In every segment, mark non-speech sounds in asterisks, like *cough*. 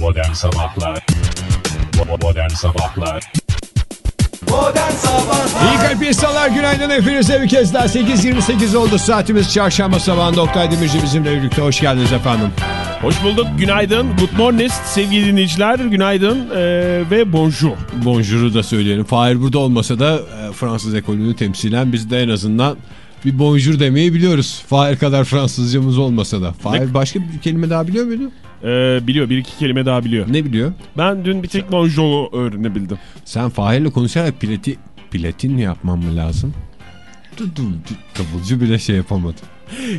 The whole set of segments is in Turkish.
Modern Sabahlar Modern Sabahlar Modern Sabahlar İyi kalp insanlar günaydın hepinize bir kez daha 8.28 oldu saatimiz çarşamba sabahında Oktay Demirci bizimle birlikte hoş geldiniz efendim. Hoş bulduk. Günaydın. Good morning sevgili dinleyiciler. Günaydın ee, ve bonjour. Bonjour'u da söyleyelim. Fahir burada olmasa da e, Fransız ekolünü temsilen biz de en azından bir bonjour demeyi biliyoruz. Fahir kadar Fransızcamız olmasa da. Fahir başka bir kelime daha biliyor muydu? Ee, biliyor. Bir iki kelime daha biliyor. Ne biliyor? Ben dün bir tek bonjour'u öğrenebildim. Sen Fahir'le konuşarak pilati, platin mi yapmam mı lazım? Davulcu bile şey yapamadı.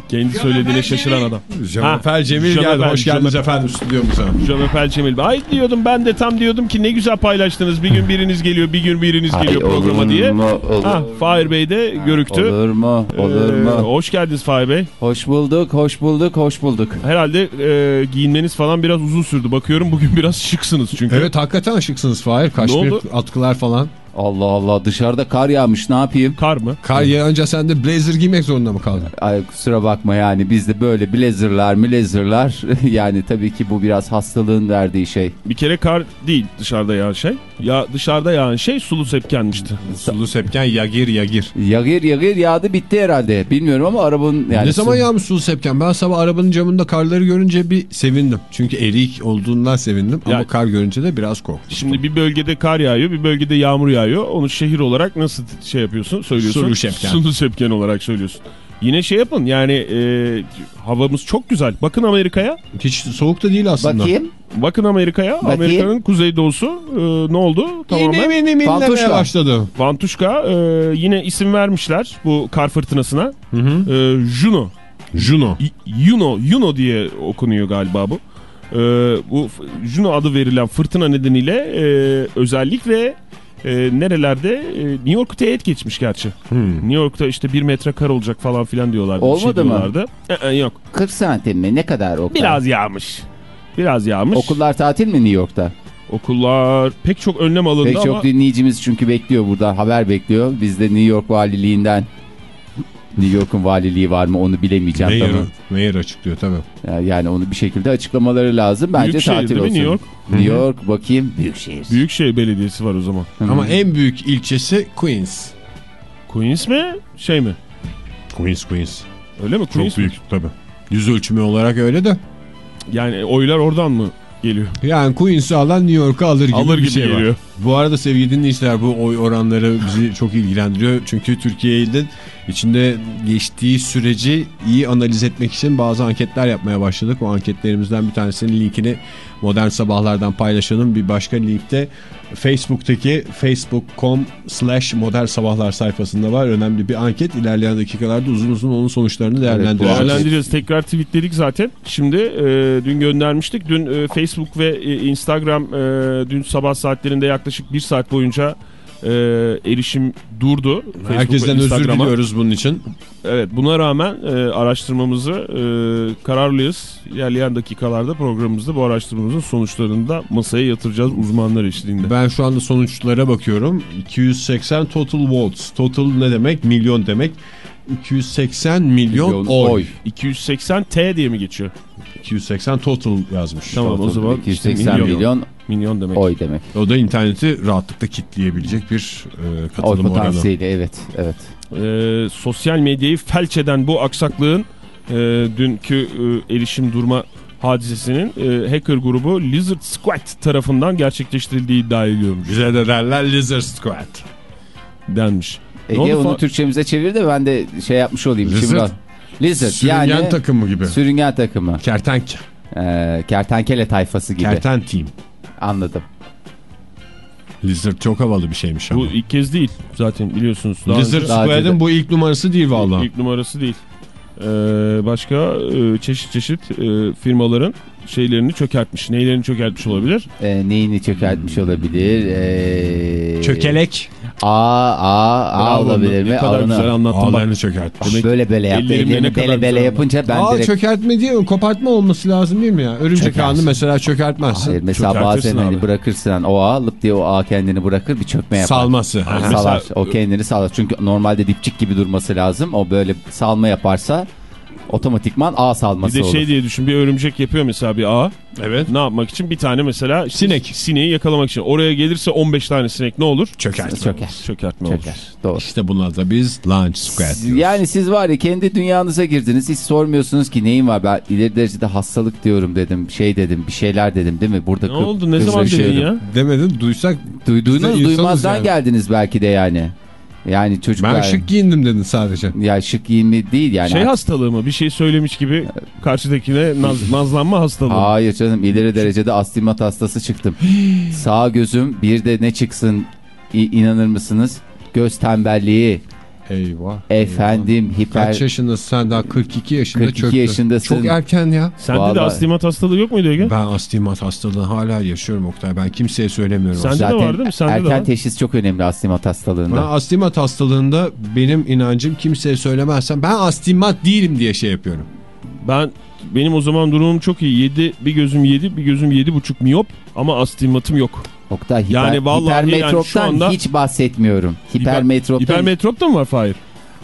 Kendi söylediğine şaşıran adam. Jean-Pierre Cemil Jean-Pierre, geldi. Hoş geldiniz efendim stüdyomuza. Jean-Pierre Cemil. Ay diyordum ben de tam diyordum ki ne güzel paylaştınız. Bir gün biriniz geliyor, bir gün biriniz Ay, geliyor programa olur diye. mu, olur. Ha, Fahir Bey de görüktü. Olur mu? Olur Ee, mu? hoş geldiniz Fahir Bey. Hoş bulduk, hoş bulduk, hoş bulduk. Herhalde e, giyinmeniz falan biraz uzun sürdü. Bakıyorum bugün biraz şıksınız çünkü. Evet hakikaten şıksınız Fahir. Kaşmir atkılar falan. Allah Allah dışarıda kar yağmış ne yapayım? Kar mı? Kar yağınca sen de blazer giymek zorunda mı kaldın? Ay kusura bakma yani bizde böyle blazerlar blazerlar *laughs* yani tabii ki bu biraz hastalığın verdiği şey. Bir kere kar değil dışarıda yağan şey. Ya dışarıda yağan şey sulu sepkenmişti. Sulu sepken yagir yagir. Yağır yağır yağdı bitti herhalde bilmiyorum ama arabanın yani. ne zaman yağmış sulu sepken? Ben sabah arabanın camında karları görünce bir sevindim. Çünkü erik olduğundan sevindim ama Ya- kar görünce de biraz korktum. Şimdi bir bölgede kar yağıyor, bir bölgede yağmur yağıyor. Onu şehir olarak nasıl şey yapıyorsun, söylüyorsun? Sulu sepken. Sulu sepken olarak söylüyorsun. Yine şey yapın yani e, havamız çok güzel. Bakın Amerika'ya. Hiç soğuk da değil aslında. Bakayım. Bakın Amerika'ya. Amerika'nın kuzeydoğusu e, ne oldu? Tamamen. Yine Fantuşka. başladı. Vantuşka e, yine isim vermişler bu kar fırtınasına. E, Juno. Juno. Y- Yuno, Yuno diye okunuyor galiba bu. Ee, bu Juno adı verilen fırtına nedeniyle e, özellikle e, nerelerde e, New York'u teğet geçmiş gerçi. New York'ta işte bir metre kar olacak falan filan diyorlardı. bir Olmadı şey mı? diyorlardı. Ee, e, yok. 40 santim mi ne kadar o? Biraz yağmış. Biraz yağmış. Okullar tatil mi New York'ta? Okullar pek çok önlem alındı Pek ama çok dinleyicimiz çünkü bekliyor burada haber bekliyor. Biz de New York valiliğinden New York'un valiliği var mı onu bilemeyeceğim Mayor, tamam. Mayor açıklıyor tabii. Yani- Yani onu bir şekilde açıklamaları lazım. Bence Büyükşehir tatil mi olsun. New York? New York bakayım. Büyükşehir. Büyükşehir Belediyesi var o zaman. Ama en büyük ilçesi Queens. Queens mi? Şey mi? Queens Queens. Öyle mi? Çok Queens mi? büyük tabii. Yüz ölçümü olarak öyle de. Yani oylar oradan mı geliyor? Yani Queens'i alan New York'u alır gibi Alır bir gibi şey geliyor. var. Bu arada sevgili dinleyiciler bu oy oranları bizi çok ilgilendiriyor. Çünkü Türkiye'de içinde geçtiği süreci iyi analiz etmek için bazı anketler yapmaya başladık. O anketlerimizden bir tanesinin linkini Modern Sabahlardan paylaşalım. Bir başka linkte Facebook'taki facebook.com slash modern sabahlar sayfasında var. Önemli bir anket. İlerleyen dakikalarda uzun uzun onun sonuçlarını değerlendireceğiz. Değerlendireceğiz. Tekrar tweetledik zaten. Şimdi e, dün göndermiştik. Dün e, Facebook ve e, Instagram e, dün sabah saatlerinde yaklaşık bir saat boyunca e, erişim durdu. Herkesten özür diliyoruz bunun için. Evet buna rağmen e, araştırmamızı e, kararlıyız. İlerleyen dakikalarda programımızda bu araştırmamızın sonuçlarını da masaya yatıracağız uzmanlar eşliğinde. Ben şu anda sonuçlara bakıyorum. 280 total votes. Total ne demek? Milyon demek. 280 milyon, Milyon oy. oy. 280 T diye mi geçiyor? 280 total yazmış. Tamam o zaman 280 milyon. milyon Milyon demek. oy demek. O da interneti rahatlıkla kitleyebilecek bir e, Oy katılım oranı. potansiyeli evet evet. Ee, sosyal medyayı felç eden bu aksaklığın e, dünkü e, erişim durma hadisesinin e, hacker grubu Lizard Squad tarafından gerçekleştirildiği iddia ediliyormuş Bize de derler Lizard Squad. denmiş. Ege onu Türkçemize çevir de ben de şey yapmış olayım. Lizard? Şimdi Lizard Sürüngen yani takımı gibi. sürüngen takımı. Kertenk. Ee, kertenkele tayfası gibi. Kerten team. Anladım. Lizard çok havalı bir şeymiş ama. Bu ilk kez değil zaten biliyorsunuz. Daha Lizard de- bu ilk numarası değil vallahi. İlk numarası değil. Ee, başka e, çeşit çeşit e, firmaların şeylerini çökertmiş. Neylerini çökertmiş olabilir? Ee, neyini çökertmiş olabilir? Ee, Çökelek. A, A, A Bravo, olabilir ne mi? kadar Ağını- güzel anlattın bak. Ağlarını çökertmiş. Böyle böyle yaptı. Ellerimle ne Ellerini bele bele yapınca ben Aa direkt... çökertme değil mi? Kopartma olması lazım değil mi ya? Örümcek Çöker. ağını mesela çökertmezsin. Hayır mesela bazen hani abi. bırakırsın o ağ lıp diye o ağ kendini bırakır bir çökme yapar. Salması. Aha. Salar. Mesela- O kendini salar. Çünkü normalde dipçik gibi durması lazım. O böyle salma yaparsa otomatikman ağ Bir salması de olur. şey diye düşün bir örümcek yapıyor mesela bir ağ. Evet. Ne yapmak için? Bir tane mesela işte Sinek. Sineği yakalamak için. Oraya gelirse 15 tane sinek ne olur? Çöker. Çöker. Çökertme olur. Çöker. Doğru. İşte buna da biz launch squad diyoruz. Yani siz var ya kendi dünyanıza girdiniz hiç sormuyorsunuz ki neyin var ben ileri derecede hastalık diyorum dedim şey dedim bir şeyler dedim değil mi burada Ne oldu? Ne zaman kızışıyorum. dedin ya? Demedin duysak Duyduğunuz de duymazdan yani. geldiniz belki de yani. Yani çocuklar. ben şık giyindim dedin sadece. Ya şık giyinme değil yani. Şey hastalığı mı? Bir şey söylemiş gibi karşıdakine naz, *laughs* nazlanma hastalığı. Hayır canım ileri derecede astigmat hastası çıktım. *gasps* Sağ gözüm bir de ne çıksın inanır mısınız? Göz tembelliği, Eyvah. efendim hiper... Kaç yaşındasın sen daha 42 yaşında 42 çöktün. yaşındasın. Çok erken ya. Sende de Vallahi- astigmat hastalığı yok muydu Ege? Ben astigmat hastalığını hala yaşıyorum Oktay. Ben kimseye söylemiyorum. Sende de Zaten var değil mi? Sende de erken var. teşhis çok önemli astigmat Ben hastalığında. astigmat hastalığında benim inancım kimseye söylemezsem ben astigmat değilim diye şey yapıyorum. Ben benim o zaman durumum çok iyi. 7 bir gözüm 7 bir gözüm 7,5 miyop ama astigmatım yok. Oktay hiper, Yani vallahi yani hipermetroptan şu anda- hiç bahsetmiyorum. Hipermetroptan... Hipermetropta mı var Fahir?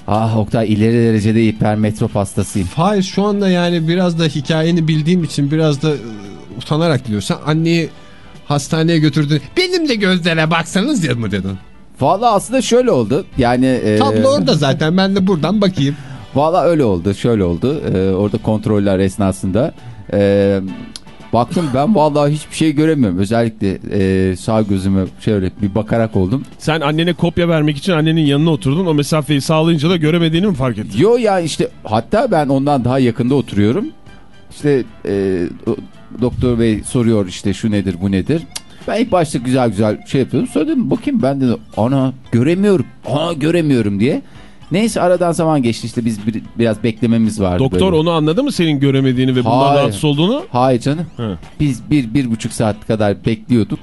Ah Oktay ileri derecede hipermetrop hastasıyım. Hayır şu anda yani biraz da hikayeni bildiğim için biraz da ıı, utanarak diyorsan anneyi hastaneye götürdün. Benim de gözlere baksanız ya mı dedin? Valla aslında şöyle oldu. Yani e, Tablo orada zaten ben de buradan bakayım. Valla öyle oldu. Şöyle oldu. E, orada kontroller esnasında. E, baktım ben vallahi hiçbir şey göremiyorum. Özellikle e, sağ gözüme şöyle bir bakarak oldum. Sen annene kopya vermek için annenin yanına oturdun. O mesafeyi sağlayınca da göremediğini mi fark ettin? Yo ya işte hatta ben ondan daha yakında oturuyorum. İşte e, do- doktor bey soruyor işte şu nedir bu nedir. Ben ilk başta güzel güzel şey yapıyordum. Sonra dedim bakayım ben de ana göremiyorum. Ana göremiyorum diye. Neyse aradan zaman geçti işte biz bir- biraz beklememiz vardı. Doktor böyle. onu anladı mı senin göremediğini ve bundan Hayır. rahatsız olduğunu? Hayır canım. Hı. Biz bir, bir buçuk saat kadar bekliyorduk.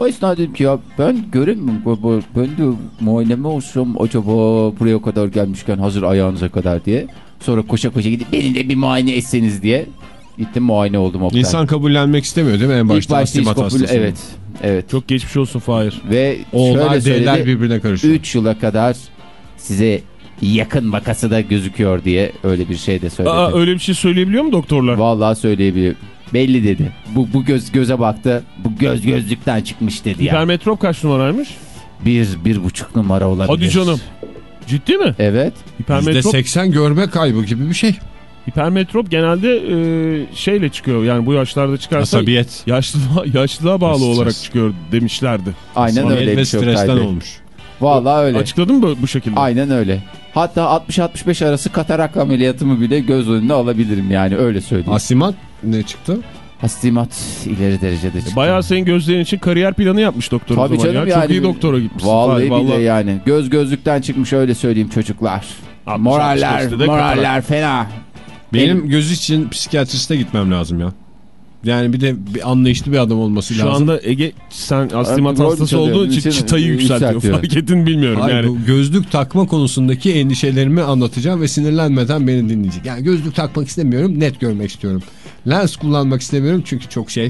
O esnada dedim ki ya ben göremiyorum. Ben de muayene mi olsam acaba buraya kadar gelmişken hazır ayağınıza kadar diye. Sonra koşa koşa gidip beni de bir muayene etseniz diye. Gittim muayene oldum Oktay. İnsan kabullenmek istemiyor değil mi en İlk başta başta hiç kabul-? Evet. Evet. Çok geçmiş olsun Fahir. Ve Oğullar şöyle söyledi. birbirine karışıyor. 3 yıla kadar size yakın vakası da gözüküyor diye öyle bir şey de söyledi. Aa, öyle bir şey söyleyebiliyor mu doktorlar? Vallahi söyleyebilir. Belli dedi. Bu, bu göz göze baktı. Bu göz gözlükten çıkmış dedi ya. Hipermetrop kaç numaraymış? Bir, bir buçuk numara olabilir. Hadi canım. Ciddi mi? Evet. Hipermetrop, %80 görme kaybı gibi bir şey. hipermetrop genelde e, şeyle çıkıyor. Yani bu yaşlarda çıkarsa Asabiyet. yaşlılığa, yaşlılığa bağlı Stres. olarak çıkıyor demişlerdi. Aynen Asabiyet öyle ve bir şey stresten olmuş. Vallahi öyle. Açıkladın mı bu şekilde? Aynen öyle. Hatta 60-65 arası katarak ameliyatımı bile göz önüne alabilirim yani öyle söyleyeyim. Astigmat ne çıktı? Hastimat ileri derecede çıktı. Bayağı senin gözlerin için kariyer planı yapmış doktor o Tabii zaman canım ya. yani. Çok iyi doktora gitmişsin. Vallahi, Fahir, bile yani. Göz gözlükten çıkmış öyle söyleyeyim çocuklar. 60, moraller, 65'te de moraller fena. Benim göz için psikiyatriste gitmem lazım ya. Yani bir de bir anlayışlı bir adam olması Şu lazım. anda Ege sen astigmat hastası olduğun için çıtayı yükseltiyor. yükseltiyor. Fark ettin bilmiyorum Hayır, yani. gözlük takma konusundaki endişelerimi anlatacağım ve sinirlenmeden beni dinleyecek. Yani gözlük takmak istemiyorum, net görmek istiyorum. Lens kullanmak istemiyorum çünkü çok şey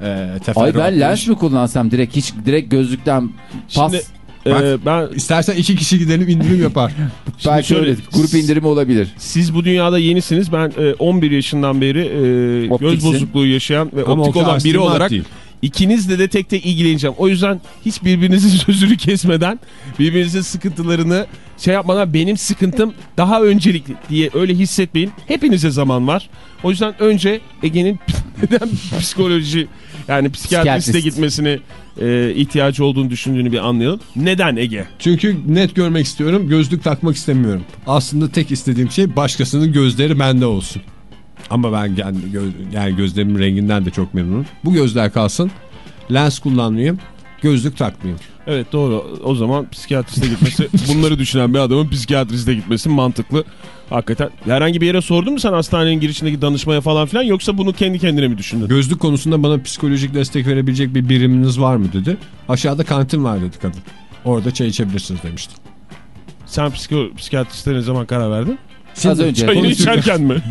e, teferruat. Ay ben lens mi kullansam direkt hiç direkt gözlükten pas. Şimdi Bak- e, ben İstersen iki kişi gidelim indirim yapar. *laughs* belki şöyle- öyle grup indirimi olabilir. siz bu dünyada yenisiniz. Ben e, 11 yaşından beri e, göz bozukluğu yaşayan ve Ama optik olan biri olarak değil. ikinizle de tek tek ilgileneceğim. O yüzden hiç birbirinizin *laughs* sözünü kesmeden birbirinizin sıkıntılarını şey yapmadan benim sıkıntım daha öncelikli diye öyle hissetmeyin. Hepinize zaman var. O yüzden önce Ege'nin *laughs* neden psikoloji yani psikiyatriste Psikiyatrist. gitmesini e, ihtiyacı olduğunu düşündüğünü bir anlayalım. Neden Ege? Çünkü net görmek istiyorum, gözlük takmak istemiyorum. Aslında tek istediğim şey başkasının gözleri bende olsun. Ama ben kendi gö- yani gözlerimin renginden de çok memnunum. Bu gözler kalsın. Lens kullanmayayım, gözlük takmayayım. Evet doğru. O zaman psikiyatriste gitmesi, *laughs* bunları düşünen bir adamın psikiyatriste gitmesi mantıklı. Hakikaten. Herhangi bir yere sordun mu sen hastanenin girişindeki danışmaya falan filan yoksa bunu kendi kendine mi düşündün? Gözlük konusunda bana psikolojik destek verebilecek bir biriminiz var mı dedi. Aşağıda kantin var dedi kadın. Orada çay içebilirsiniz demişti. Sen psiko, psikiyatriste ne zaman karar verdin? Az önce Çayını içerken mi? *laughs*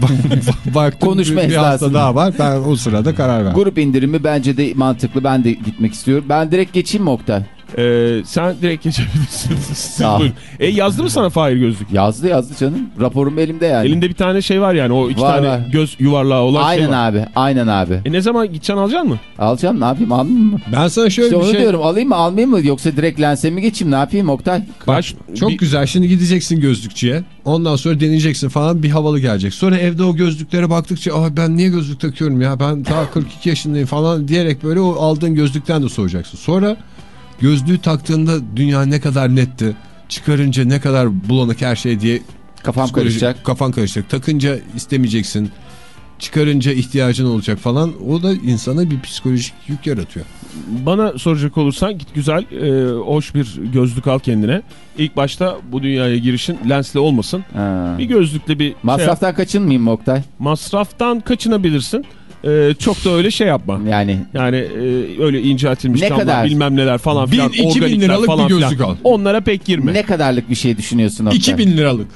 *laughs* Baktım Konuşma bir, bir hasta daha var. Ben o sırada karar verdim. Grup indirimi bence de mantıklı. Ben de gitmek istiyorum. Ben direkt geçeyim mi Oktay? Ee, sen direkt geçebilirsin. *laughs* Siz buyurun. E yazdı mı sana Fahir gözlük? Yazdı yazdı canım. Raporum elimde yani. Elinde bir tane şey var yani o iki Var, tane var. göz yuvarlağı olan Aynen şey var. abi. Aynen abi. E ne zaman gideceksin alacaksın mı? Alacağım ne yapayım almayayım mı? Ben sana şöyle İşte bir şey... diyorum alayım mı almayayım mı yoksa direkt lense mi geçeyim ne yapayım Oktay? Baş, Çok bir- güzel. Şimdi gideceksin gözlükçüye. Ondan sonra deneyeceksin falan bir havalı gelecek. Sonra evde o gözlüklere baktıkça Aa, ben niye gözlük takıyorum ya ben daha 42 yaşındayım falan diyerek böyle o aldığın gözlükten de soğuyacaksın. Sonra gözlüğü taktığında dünya ne kadar netti. Çıkarınca ne kadar bulanık her şey diye Kafam psikolojik- karışacak. Kafan karışacak. Takınca istemeyeceksin. Çıkarınca ihtiyacın olacak falan. O da insana bir psikolojik yük yaratıyor. Bana soracak olursan git güzel, e, hoş bir gözlük al kendine. İlk başta bu dünyaya girişin lensli olmasın. Ha. Bir gözlükle bir şey. Masraftan kaçınmayayım mı Oktay? masraftan kaçınabilirsin. E, çok da öyle şey yapma. Yani Yani e, öyle inceltilmiş Ne camlar kadar? bilmem neler falan Bin, filan. iki bin organikler liralık falan bir gözlük al. Onlara pek girme. ne kadarlık bir şey düşünüyorsun Oktay? 2000 liralık.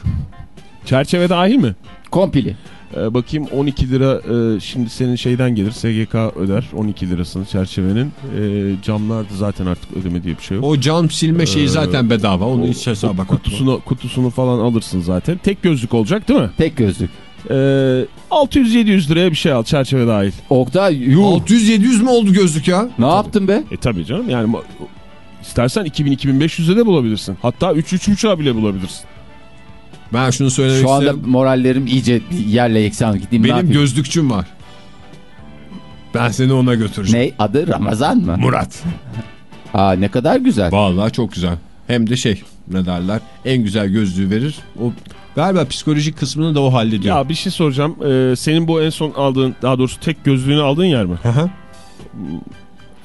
Çerçeve dahil mi? Kompili. Ee, bakayım 12 lira e, şimdi senin şeyden gelir SGK öder 12 lirasını çerçevenin e, camlar da zaten artık ödeme diye bir şey yok. O cam silme şeyi zaten bedava. Onu hiç hesaba kutusunu, kutusunu falan alırsın zaten. Tek gözlük olacak değil mi? Tek gözlük. Ee, 600-700 liraya bir şey al çerçeve dahil. Oktay yuh. 600-700 mü oldu gözlük ya? Ne yaptın be? E tabii canım yani istersen 2000-2500'e de bulabilirsin. Hatta 3-3.5'a bile bulabilirsin. Ben şunu söylemek Şu anda isterim. morallerim iyice yerle yeksan gideyim ne Benim gözlükçüm var. Ben seni ona götüreceğim. Ne adı Ramazan mı? Murat. Aa ne kadar güzel. Vallahi çok güzel. Hem de şey ne derler en güzel gözlüğü verir. O galiba psikolojik kısmını da o hallediyor. Ya bir şey soracağım. Ee, senin bu en son aldığın daha doğrusu tek gözlüğünü aldığın yer mi? Hı hı.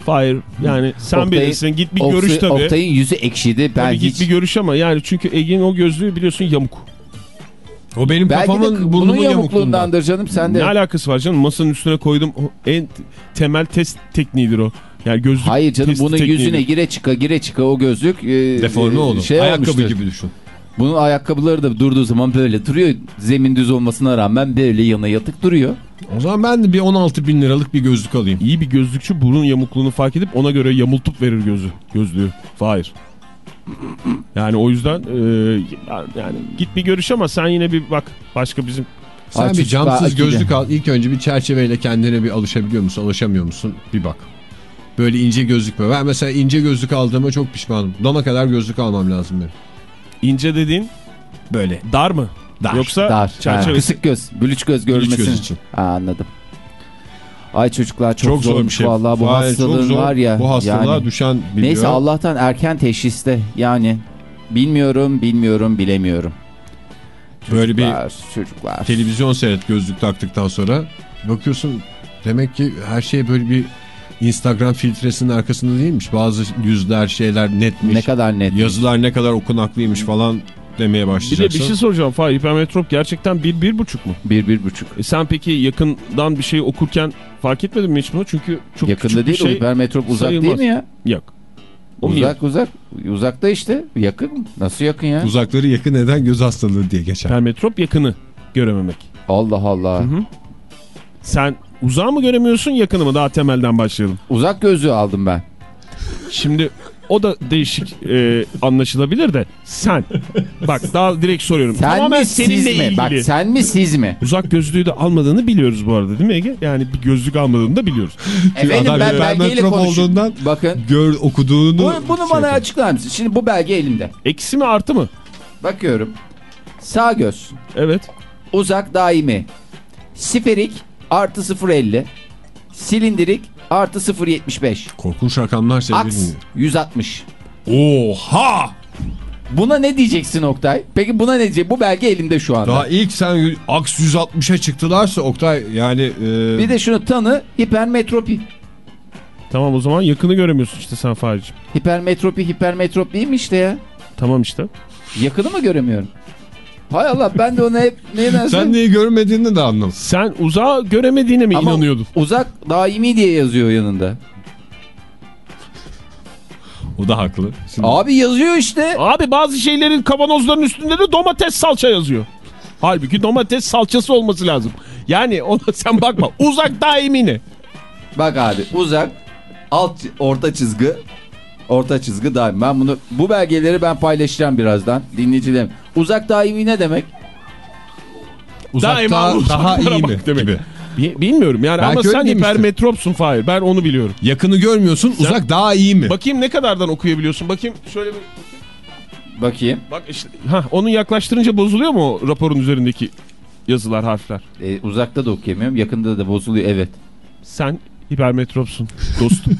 Hayır. Yani sen Oktay'ın- bilirsin. Git bir Oktay- görüş tabii. Oktay'ın yüzü ekşidi. Ben Tabii hiç... git bir görüş ama yani çünkü Ege'nin o gözlüğü biliyorsun yamuk. o benim Belki kafamın bunun yamukluğundandır canım sen Ne de. alakası var canım? Masanın üstüne koydum. O En temel test tekniğidir o. Yani gözlük Hayır canım bunun tekniğidir. yüzüne gire çıka gire çıka o gözlük e, Deforme e, oldu. Şey Ayakkabı olmuştur. gibi düşün. Bunun ayakkabıları da durduğu zaman böyle duruyor. Zemin düz olmasına rağmen böyle yana yatık duruyor. O zaman ben de bir 16 bin liralık bir gözlük alayım. İyi bir gözlükçü burun yamukluğunu fark edip ona göre yamultup verir gözü, gözlüğü. Hayır. Yani o yüzden e, yani git bir görüş ama sen yine bir bak başka bizim Sen Aç bir camsız gözlük al. İlk önce bir çerçeveyle kendine bir alışabiliyor musun, alışamıyor musun? Bir bak. Böyle ince gözlük mü? Ben mesela ince gözlük aldığıma çok pişmanım. Dona kadar gözlük almam lazım benim. İnce dediğin Böyle. dar mı? Dar. Yoksa Dar. Ha, çerçevesi. kısık göz. Bülüç göz görülmesin. göz için. Ha, anladım. Ay çocuklar çok, Çok zor bir şey. vallahi bu Hayır, hastalığın zor. var ya. Bu hastalığa yani. düşen biliyor. Neyse Allah'tan erken teşhiste yani bilmiyorum bilmiyorum bilemiyorum. Böyle bir Çocuklar, çocuklar. televizyon seyret gözlük taktıktan sonra bakıyorsun demek ki her şey böyle bir Instagram filtresinin arkasında değilmiş. Bazı yüzler şeyler netmiş. Ne kadar net. Yazılar ne kadar okunaklıymış falan demeye Bir de başlayacaksın. bir şey soracağım Fahir hipermetrop gerçekten bir, bir buçuk mu? Bir, bir buçuk. E sen peki yakından bir şey okurken fark etmedin mi hiç bunu? Çünkü çok Yakında küçük değil bir o şey hipermetrop uzak sayılmaz. değil mi ya? yok. O uzak uzak. Uzakta işte. Yakın. Nasıl yakın ya? Uzakları yakın eden göz hastalığı diye geçer. Hipermetrop yakını görememek. Allah Allah. Hı hı. Sen uzağı mı göremiyorsun yakını mı? Daha temelden başlayalım. Uzak gözlüğü aldım ben. Şimdi o da değişik e, anlaşılabilir de sen bak daha direkt soruyorum. Sen Tamamen mi siz mi? ilgili. Bak sen mi siz mi? Uzak gözlüğü de almadığını biliyoruz bu arada değil mi Ege? Yani bir gözlük almadığını da biliyoruz. *laughs* Efendim adam ben belgeyle olduğundan Bakın. Gör okuduğunu Bunu, bunu şey bana yapıyor. açıklar mısın? Şimdi bu belge elimde. Eksi mi artı mı? Bakıyorum. Sağ göz. Evet. Uzak daimi. Siferik artı 0.50. Silindirik artı 0.75. Korkunç rakamlar sevgili Aks dinleyen. 160. Oha! Buna ne diyeceksin Oktay? Peki buna ne diyecek? Bu belge elimde şu anda. Daha ilk sen aks 160'a çıktılarsa Oktay yani e, Bir de şunu tanı hipermetropi. Tamam o zaman yakını göremiyorsun işte sen Fahir'cim. Hipermetropi hipermetrop değil mi işte ya? Tamam işte. Yakını mı göremiyorum? Hay Allah ben de ona hep neden sen neyi görmediğini de anlamadım. Sen uzağı göremediğine mi Ama inanıyordun? Uzak daimi diye yazıyor yanında. O da haklı. Şimdi Abi yazıyor işte. Abi bazı şeylerin kavanozların üstünde de domates salça yazıyor. Halbuki domates salçası olması lazım. Yani ona sen bakma. Uzak daimi ne? Bak abi uzak alt orta çizgi Orta çizgi daim. Ben bunu bu belgeleri ben paylaşacağım birazdan dinleyicilerim. Uzak daimi ne demek? Uzakta Daima daha uzaklara iyi mi? demek. Gibi. Bi- Bilmiyorum yani Belki ama sen hipermetropsun Fahir. Ben onu biliyorum. Yakını görmüyorsun uzak daha iyi mi? Bakayım ne kadardan okuyabiliyorsun? Bakayım şöyle bir... Bakayım. Bak işte ha onu yaklaştırınca bozuluyor mu o raporun üzerindeki yazılar, harfler? Ee, uzakta da okuyamıyorum. Yakında da bozuluyor. Evet. Sen hipermetropsun dostum.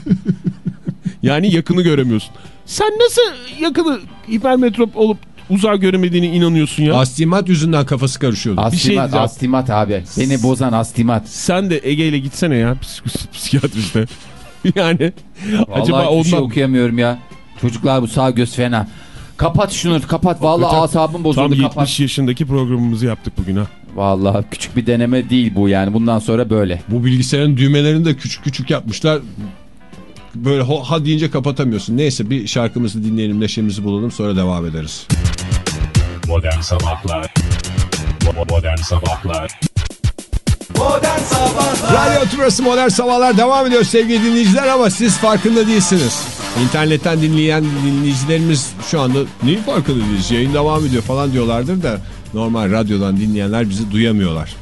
*laughs* yani yakını göremiyorsun. Sen nasıl yakını hipermetrop olup uzağı göremediğine inanıyorsun ya? Astimat yüzünden kafası karışıyordu. Bir şey Astimat, diyeceğim. astimat abi. Beni bozan astimat. Sen de Ege ile gitsene ya psik- psikiyatriste. *laughs* yani Vallahi acaba şey ondan okuyamıyorum ya. Çocuklar bu sağ göz fena. Kapat şunu kapat. Vallahi Hakikaten asabım tam bozuldu 70 kapat. yaşındaki programımızı yaptık bugün ha. Vallahi küçük bir deneme değil bu yani. Bundan sonra böyle. Bu bilgisayarın düğmelerini de küçük küçük yapmışlar. Böyle ha deyince kapatamıyorsun. Neyse bir şarkımızı dinleyelim, neşemizi bulalım sonra devam ederiz. Modern Sabahlar Modern Sabahlar Modern Sabahlar Radyo Tümrüt'ü Modern Sabahlar devam ediyor sevgili dinleyiciler ama siz farkında değilsiniz. İnternetten dinleyen dinleyicilerimiz şu anda neyin farkında değiliz yayın devam ediyor falan diyorlardır da normal radyodan dinleyenler bizi duyamıyorlar.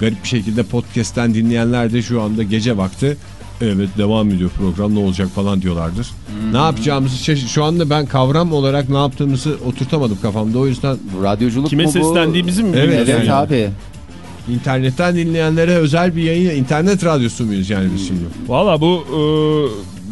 Garip bir şekilde podcast'ten dinleyenler de şu anda gece vakti evet devam ediyor program ne olacak falan diyorlardır. Ne yapacağımızı şu anda ben kavram olarak ne yaptığımızı oturtamadım kafamda o yüzden radyoculuk Kime mu bu? seslendiğimizi mi Evet, Evet yani? abi. internetten dinleyenlere özel bir yayın internet radyosu muyuz yani biz şimdi? Valla bu e,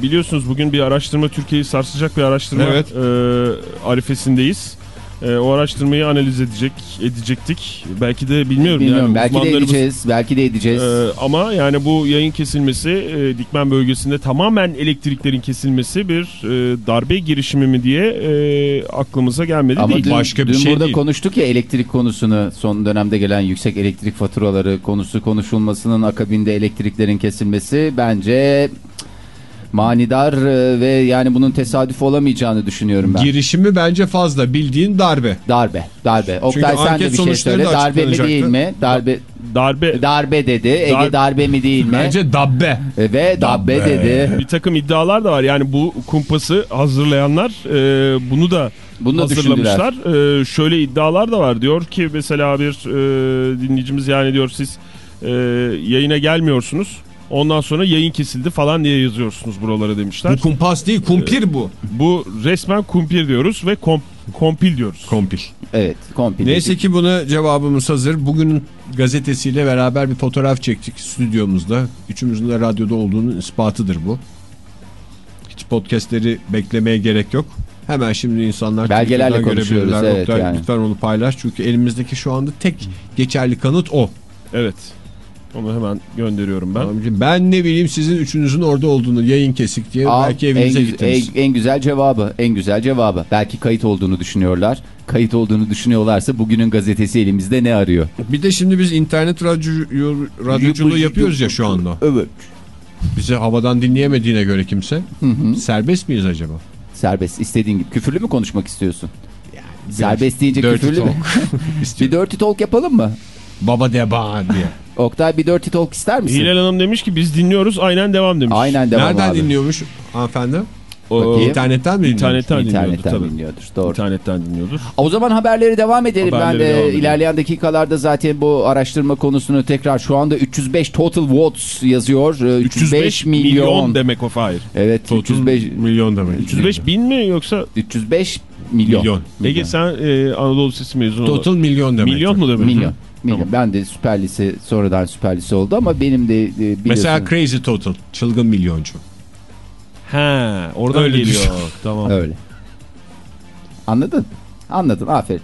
biliyorsunuz bugün bir araştırma Türkiye'yi sarsacak bir araştırma Evet. e, arifesindeyiz. E, o araştırmayı analiz edecek edecektik. Belki de bilmiyorum, Bilmiyorum yani belki de edeceğiz. Belki de edeceğiz. E, ama yani bu yayın kesilmesi e, Dikmen bölgesinde tamamen elektriklerin kesilmesi bir e, darbe girişimi mi diye e, aklımıza gelmedi Ama değil. dün, başka bir dün şey burada değil. konuştuk ya elektrik konusunu son dönemde gelen yüksek elektrik faturaları konusu konuşulmasının akabinde elektriklerin kesilmesi bence manidar e, ve yani bunun tesadüf olamayacağını düşünüyorum ben. Girişimi bence fazla bildiğin darbe. darbe, darbe. Oktay Çünkü sen de bir şey söyle. da Darbe mi değil mi? Darbe Darbe darbe dedi. Ege Dar- darbe mi değil mi? Bence dabbe. E, Ve darbe dedi. bir takım iddialar da var. Yani bu kumpası hazırlayanlar e, bunu da Bunu da hazırlamışlar. E, şöyle iddialar da var. Diyor ki mesela bir e, dinleyicimiz yani diyor siz e, yayına gelmiyorsunuz. Ondan sonra yayın kesildi falan diye yazıyorsunuz buralara demişler. Bu kumpas değil kumpir bu. Bu resmen kumpir diyoruz ve kom- kompil diyoruz. Kompil. Evet, komple. Neyse ki buna cevabımız hazır. Bugünün gazetesiyle beraber bir fotoğraf çektik stüdyomuzda. Üçümüzün de radyoda olduğunun ispatıdır bu. Hiç podcastleri beklemeye gerek yok. Hemen şimdi insanlar Belgelerle konuşuyoruz, evet Oktay, yani. Lütfen onu paylaş çünkü elimizdeki şu anda tek geçerli kanıt o. Evet. Onu hemen gönderiyorum ben. Ben, ben ne bileyim sizin üçünüzün orada olduğunu yayın kesik diye Al, belki en, evinize güz- gittiniz. en, en güzel cevabı, en güzel cevabı. Belki kayıt olduğunu düşünüyorlar. Kayıt olduğunu düşünüyorlarsa bugünün gazetesi elimizde ne arıyor? Bir de şimdi biz internet radyo, radyoculuğu yapıyoruz ya şu anda. Evet. Bizi havadan dinleyemediğine göre kimse. Hı hı. Serbest miyiz acaba? Serbest. istediğin gibi. Küfürlü mü konuşmak istiyorsun? Serbest deyince küfürlü mü? *laughs* bir dirty talk yapalım mı? Baba deba diye. Oktay bir dirty talk ister misin? Hilal Hanım demiş ki biz dinliyoruz aynen devam demiş. Aynen devam Nereden abi. dinliyormuş hanımefendi? O, Bakayım. İnternetten mi? İnternetten dinliyordur İnternetten tabii. dinliyordur. Doğru. İnternetten dinliyordur. O zaman haberleri devam edelim. Haberleri ben de devam edelim. ilerleyen dakikalarda zaten bu araştırma konusunu tekrar şu anda 305 total votes yazıyor. Ee, 305, milyon. demek o Fahir. Evet Total 305 milyon demek. 305 bin mi yoksa 305 milyon. milyon. Ege sen e, Anadolu Lisesi mezunu Total milyon demek. Milyon mu demek? Milyon. Hı. Milyon. Tamam. Ben de Süper Lise sonradan Süper Lise oldu ama benim de e, biliyorsun. Mesela Crazy Total. Çılgın milyoncu. He, oradan Öyle geliyor. *laughs* tamam. Öyle. Anladın? Anladın. Aferin.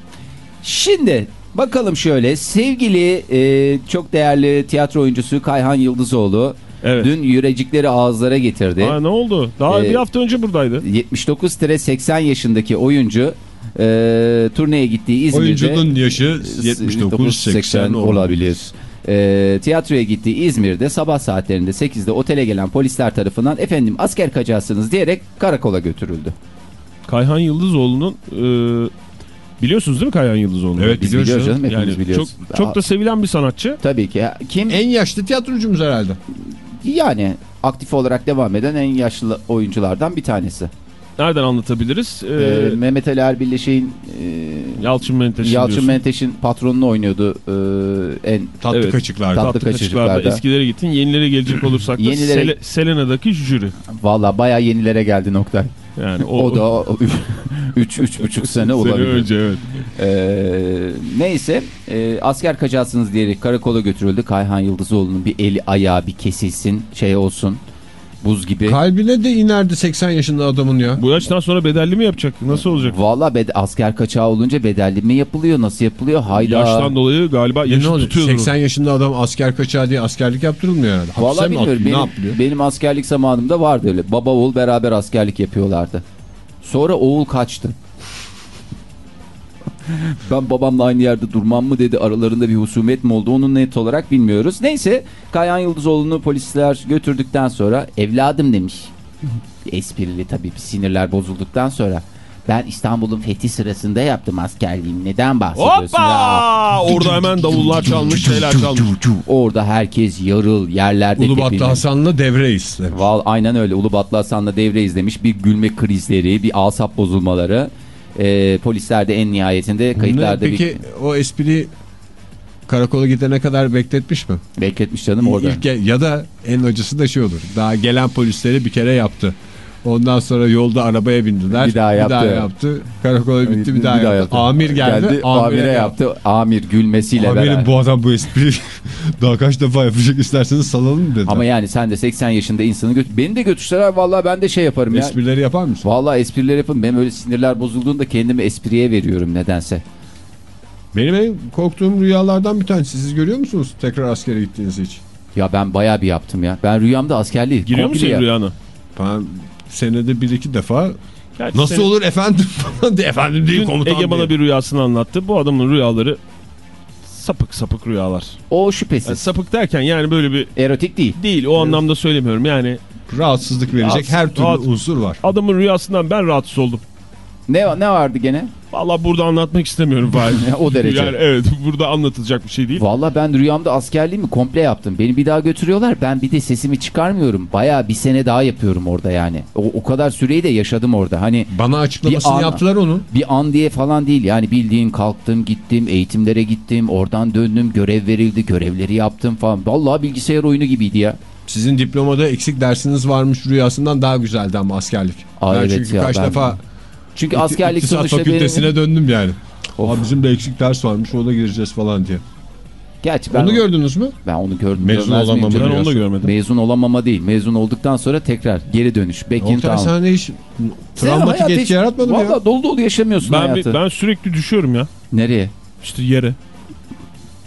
Şimdi bakalım şöyle sevgili e, çok değerli tiyatro oyuncusu Kayhan Yıldızoğlu Evet. dün yürecikleri ağızlara getirdi. Aa, ne oldu? Daha Ee, bir hafta önce buradaydı. 79-80 yaşındaki oyuncu e, turneye gittiği İzmir'de Oyuncunun yaşı 79-80 olabilir. E, tiyatroya gittiği İzmir'de sabah saatlerinde 8'de otele gelen polisler tarafından efendim asker kaçarsınız diyerek karakola götürüldü. Kayhan Yıldızoğlu'nun e, biliyorsunuz değil mi Kayhan Yıldızoğlu'nu? Evet, Biz biliyoruz biliyoruz canım. canım hepimiz Yani biliyoruz. çok, çok da sevilen bir sanatçı. Tabii ki. Kim? En yaşlı tiyatrocumuz herhalde. Yani aktif olarak devam eden en yaşlı oyunculardan bir tanesi. Nereden anlatabiliriz? Ee, Ee, Mehmet Ali Erbil'le şeyin e, Yalçın Menteş'in Yalçın. Menteş'in patronunu oynuyordu e, en Tatlı Evet. kaçıklarda. Tatlı Tatlı kaçıklarda. kaçıklarda. Eskilere gittin. Yenilere gelecek olursak da Yenilere- Sele- Selena'daki jüri. valla bayağı yenilere geldi nokta. Yani o, O, da *laughs* 3 üç, buçuk sene sene olabilir. önce evet. Ee, neyse e, asker kaçarsınız diyerek karakola götürüldü. Kayhan Yıldızoğlu'nun bir eli ayağı bir kesilsin şey olsun buz gibi. Kalbine de inerdi 80 yaşında adamın ya. Bu yaştan sonra bedelli mi yapacak? Nasıl olacak? Valla bed- asker kaçağı olunca bedelli mi yapılıyor nasıl yapılıyor hayda. Yaştan dolayı galiba Ya yaşı ne oluyor? tutuyordur. 80 yaşında adam asker kaçağı diye askerlik yaptırılmıyor herhalde. Hapse Valla mi bilmiyorum benim, Ne yapılıyor? benim askerlik zamanımda vardı öyle. Baba oğul beraber askerlik yapıyorlardı. Sonra oğul kaçtı. *laughs* ben babamla aynı yerde durmam mı dedi aralarında bir husumet mi oldu onu net olarak bilmiyoruz. Neyse Kayan Yıldızoğlu'nu polisler götürdükten sonra evladım demiş. *laughs* Esprili tabii sinirler bozulduktan sonra. Ben İstanbul'un fethi sırasında yaptım askerliğimi. Neden bahsediyorsun? Ya, Hoppa! Orada hemen davullar çalmış, şeyler çalmış. orada herkes yarıl yerlerde Ulubatlı tepinir. Hasan'la devreyiz. demiş. Val aynen öyle Ulubatlı Hasan'la devre izlemiş bir gülme krizleri bir asap bozulmaları Ee, polisler de en nihayetinde kayıtlarda Peki o espri karakola gidene kadar bekletmiş mi? bir bekletmiş canım orada. İlk- ya da en acısı da şey olur. Daha gelen polisleri bir kere yaptı. Ondan sonra yolda arabaya bindiler. Bir daha yaptı. yaptı. Karakola bitti bir, daha, yaptı. Amir geldi. amire yaptı. Amir gülmesiyle Amirim beraber. bu adam bu espriyi *laughs* daha kaç defa yapacak isterseniz salalım mı dedi. Ama yani sen de 80 yaşında insanı götür. Beni de götürseler vallahi ben de şey yaparım ya. Esprileri yapar mısın? Vallahi espriler yapın. Benim öyle sinirler bozulduğunda kendimi espriye veriyorum nedense. Benim en korktuğum rüyalardan bir tanesi. Siz görüyor musunuz tekrar askere gittiğinizi hiç? Ya ben bayağı bir yaptım ya. Ben rüyamda askerliği. Giriyor musun ya. rüyana? Ben senede bir iki defa Gerçi nasıl senin- olur efendim *laughs* falan diye efendim değil komutan Ege bana diye. bir rüyasını anlattı. Bu adamın rüyaları sapık sapık rüyalar. O şüphesiz. Yani sapık derken yani böyle bir Erotik değil. değil o anlamda söylemiyorum. Yani rahatsızlık verecek Rahatsız- her türlü rahat- unsur var. adamın rüyasından ben rahatsız oldum. Ne ne vardı gene? Vallahi burada anlatmak istemiyorum Fahir. *laughs* O derece. Yani evet *laughs* burada anlatılacak bir şey değil. Valla ben rüyamda askerliğimi komple yaptım. Beni bir daha götürüyorlar. Ben bir de sesimi çıkarmıyorum. Baya bir sene daha yapıyorum orada yani. O, o kadar süreyi de yaşadım orada. Hani Bana açıklamasını an- yaptılar onu. bir an diye falan değil. Yani bildiğin kalktım gittim eğitimlere gittim. Oradan döndüm görev verildi. Görevleri yaptım falan. Vallahi bilgisayar oyunu gibiydi ya. Sizin diplomada eksik dersiniz varmış rüyasından daha güzeldi ama askerlik. Aa, ben evet çünkü ya, kaç ben- defa Çünkü askerlik iktisat sonuçta fakültesine benim... döndüm yani. Of. Abi bizim de eksik ders varmış ona gireceğiz falan diye. Gerçi ben onu gördünüz mü? Ben onu gördüm. Mezun olamama? Ben onu da görmedim. Mezun olamama değil. Mezun olduktan sonra tekrar geri dönüş. Back in town. sen de hiç Sen travmatik etki hiç- yaratmadı mı ya? Valla dolu dolu yaşamıyorsun Ben, hayatı. bir- ben sürekli düşüyorum ya. Nereye? İşte yere.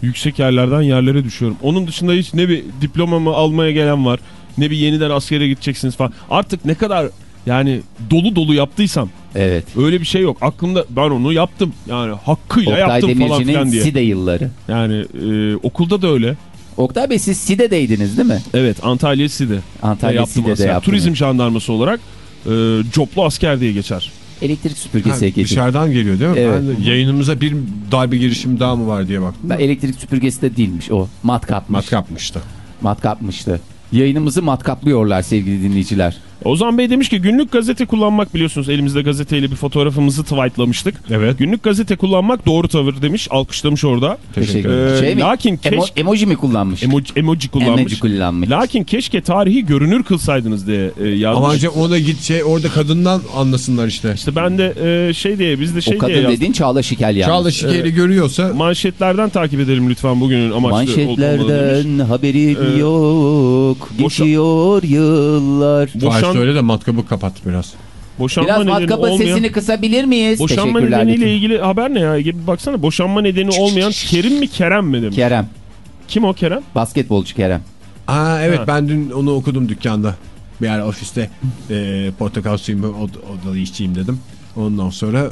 Yüksek yerlerden yerlere düşüyorum. Onun dışında hiç ne bir diplomamı almaya gelen var. Ne bir yeniden askere gideceksiniz falan. Artık ne kadar yani dolu dolu yaptıysam Evet. öyle bir şey yok. Aklımda ben onu yaptım. Yani hakkıyla Oktay yaptım falan Demirci'nin filan diye. SİDE yılları. Yani e, okulda da öyle. Oktay Bey siz SİDE'deydiniz değil mi? Evet Antalya Si'de. Antalya yaptım SİDE'de asker. yaptınız. Turizm jandarması olarak e, coplu asker diye geçer. Elektrik Ha, süpürgesi getirdim. dışarıdan geliyor değil mi? Evet. Ben de yayınımıza bir darbe girişimi daha mı var diye baktım. Ben elektrik süpürgesi de değilmiş o. Matkapmış. Matkapmıştı. Matkapmıştı. Yayınımızı matkaplıyorlar sevgili dinleyiciler. Ozan Bey demiş ki günlük gazete kullanmak biliyorsunuz elimizde gazeteyle bir fotoğrafımızı tweetlamıştık. Evet. Günlük gazete kullanmak doğru tavır demiş alkışlamış orada. Teşekkür Ee, ederim. Şey mi? lakin Emo- keş- emoji mi kullanmış? emoji, emoji kullanmış. Emoji kullanmış. Lakin keşke tarihi görünür kılsaydınız diye e, yazmış. Ama önce ona git şey orada kadından anlasınlar işte. İşte ben de e, şey diye biz de şey o kadın diye yazdık. dediğin Çağla Şikel yalnız. Çağla Şikel'i görüyorsa Manşetlerden takip edelim lütfen bugünün amaçlı. Manşetlerden haberim Ee, yok. boşa- Geçiyor yıllar. Fahir Boşan, söyle de matkabı kapat biraz. boşanma Biraz matkapın olmayan... sesini kısabilir miyiz? Boşanma Teşekkürler. nedeniyle lütfen. ilgili haber ne ya? Ege? Bir baksana boşanma nedeni olmayan Kerim mi Kerem mi demiş. Kerem. Kim o Kerem? Basketbolcu Kerem. Aa evet Ha. ben dün onu okudum dükkanda. Bir ara ofiste e, portakal suyumu od odalı içeyim dedim. Ondan sonra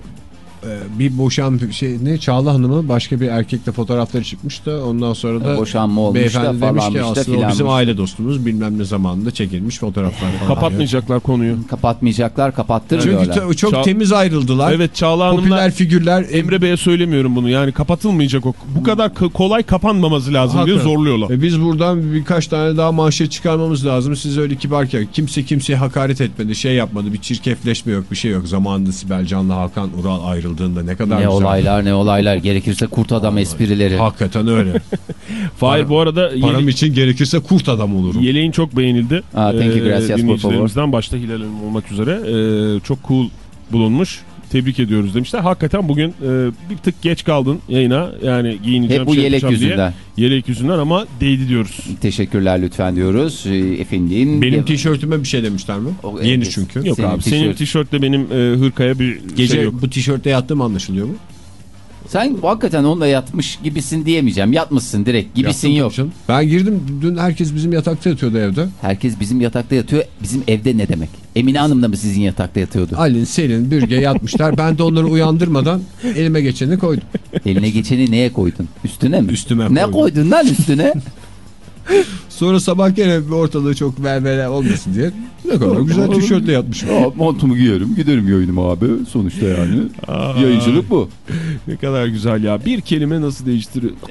bir boşan şey ne Çağla Hanım'ın başka bir erkekle fotoğrafları çıkmış da ondan sonra da Boşanma olmuş da beyefendi demiş ki da aslında o filanmış bizim da." aile dostumuz bilmem ne zamanında çekilmiş fotoğraflar falan. Kapatmayacaklar konuyu. Kapatmayacaklar Çünkü kapattırmıyorlar. te- çok Ça- temiz ayrıldılar. Evet Çağla Hanım'la Popüler figürler Emre Bey'e söylemiyorum bunu. Yani kapatılmayacak o. Bu kadar kolay kapanmaması lazım diye Hakikaten. zorluyorlar. E biz buradan birkaç tane daha manşet çıkarmamız lazım. Siz öyle kibarken kimse kimseye hakaret etmedi, şey yapmadı. Bir çirkefleşme yok, bir şey yok. Zamanında Sibel Can'la Hakan Ural ayrıldığında ne kadar Ne güzel. olaylar ne olaylar gerekirse kurt adam esprileri. Hakikaten öyle. *laughs* Fahir bu arada Param yele- için gerekirse kurt adam olurum. yeleğin çok beğenildi. Aa, thank you, gracias, por dinleyicilerimizden başta Hilal Hanım olmak üzere e, çok cool bulunmuş. Tebrik ediyoruz demişler. Hakikaten bugün e, bir tık geç kaldın yayına. Yani giyineceğim Hep bu şey yelek yapacağım diye. yüzünden. Yelek yüzünden ama değdi diyoruz. Teşekkürler lütfen diyoruz. Ee, Efendim. Benim Ya- tişörtüme bir şey demişler mi? O- Yeni evet. çünkü. Yok Senin abi senin tişört. tişörtle benim e, hırkaya bir Gece şey yok. bu tişörtte yattığım anlaşılıyor mu? Sen hakikaten onunla yatmış gibisin diyemeyeceğim. Yatmışsın direkt. Gibisin Yattım yok. canım. Ben girdim dün herkes bizim yatakta yatıyordu evde. Herkes bizim yatakta yatıyor. Bizim evde ne demek? Emine Hanım da mı sizin yatakta yatıyordu? Alin, Selin, Bürge yatmışlar. Ben de onları uyandırmadan elime geçeni koydum. Eline geçeni neye koydun? Üstüne mi? Üstüme Ne koydum. koydun lan üstüne? *laughs* Sonra sabah gene bir ortalığı çok ververe olmasın diye ne kadar güzel tişörtle yatmışım. Aa, montumu giyerim giderim yayınıma abi. Sonuçta yani. Yayıncılık bu. Ne kadar güzel ya. Bir kelime nasıl değiştiriyor? *laughs*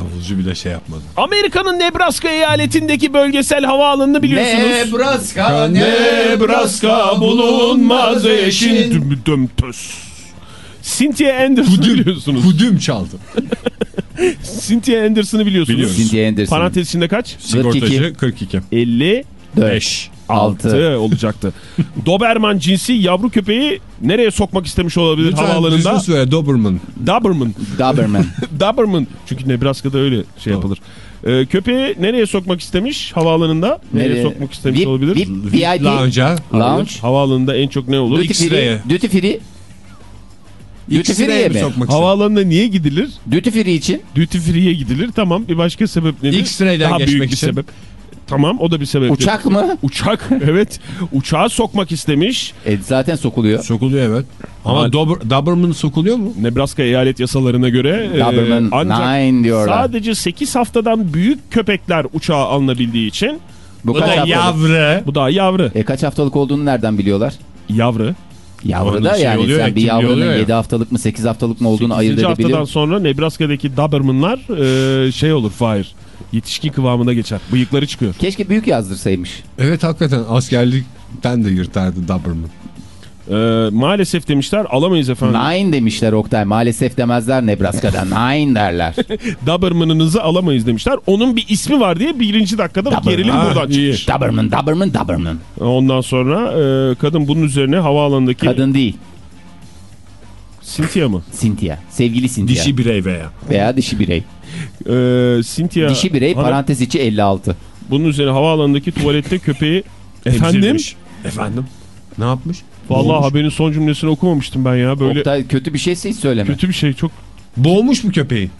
Davulcu bile şey yapmadı. Amerika'nın Nebraska eyaletindeki bölgesel havaalanını biliyorsunuz. Nebraska, Nebraska bulunmaz eşin. Düm düm töz. Cynthia Anderson'ı biliyorsunuz. Kudüm çaldı. *laughs* Cynthia Anderson'ı biliyorsunuz. Biliyoruz. Cynthia Anderson. Parantez içinde kaç? Sigortacı 42. 50 5. 6. 6 olacaktı. *laughs* Doberman cinsi yavru köpeği nereye sokmak istemiş olabilir Lütfen havaalanında? söyle Doberman. Doberman. Doberman. *laughs* Doberman. Çünkü Nebraska'da öyle şey yapılır. Ee, köpeği nereye sokmak istemiş havaalanında? Nereye, Nereye? sokmak istemiş VIP, olabilir? VIP, VIP. Lounge'a. Lounge. Havaalanında en çok ne olur? Duty free. Duty free. Duty free'ye mi sokmak? Havaalanına niye gidilir? Duty free için. Duty free'ye gidilir. Tamam bir başka sebep nedir? X-ray'den Daha büyük geçmek bir için. sebep. Tamam o da bir sebep. Uçak mı? Uçak *laughs* evet. Uçağa sokmak istemiş. E, zaten sokuluyor. Sokuluyor evet. Ama Ama- Dober, Doberman sokuluyor mu? Nebraska eyalet yasalarına göre e, Doberman ancak nine diyorlar. sadece 8 haftadan büyük köpekler uçağa alınabildiği için Bu Bu kaç da haftalık? yavru. bu daha yavru. E kaç haftalık olduğunu nereden biliyorlar? Yavru. Yavru Onun da şey yani oluyor ya, sen bir yavrunun ya. 7 haftalık mı 8 haftalık mı olduğunu ayırt 8. haftadan edebiliyor. sonra Nebraska'daki Dobermanlar e, şey olur Fahir. Yetişkin kıvamına geçer. Bıyıkları çıkıyor. Keşke büyük yazdırsaymış. Evet hakikaten askerlikten de yırtardı Doberman. E, maalesef demişler alamayız efendim. Nine demişler Oktay. Maalesef demezler Nebraska'da. *laughs* Nine derler. *laughs* Doberman'ınızı alamayız demişler. Onun bir ismi var diye birinci dakikada Doberman. gerilim Ha, buradan iyi. çıkmış. Doberman, Doberman, Doberman. Ondan sonra e, kadın bunun üzerine havaalanındaki Kadın değil. Cynthia mı? Cynthia. Sevgili Cynthia. Dişi birey veya. Veya dişi birey. E, Cynthia Dişi birey Hanım, parantez içi 56. bunun üzerine havaalanındaki tuvalette köpeği efendim Emzirmiş. Efendim? Ne yapmış? vallahi haberin son cümlesini okumamıştım ben ya böyle Oktay kötü bir şeyse hiç söyleme. kötü bir şey çok Boğmuş mu köpeği?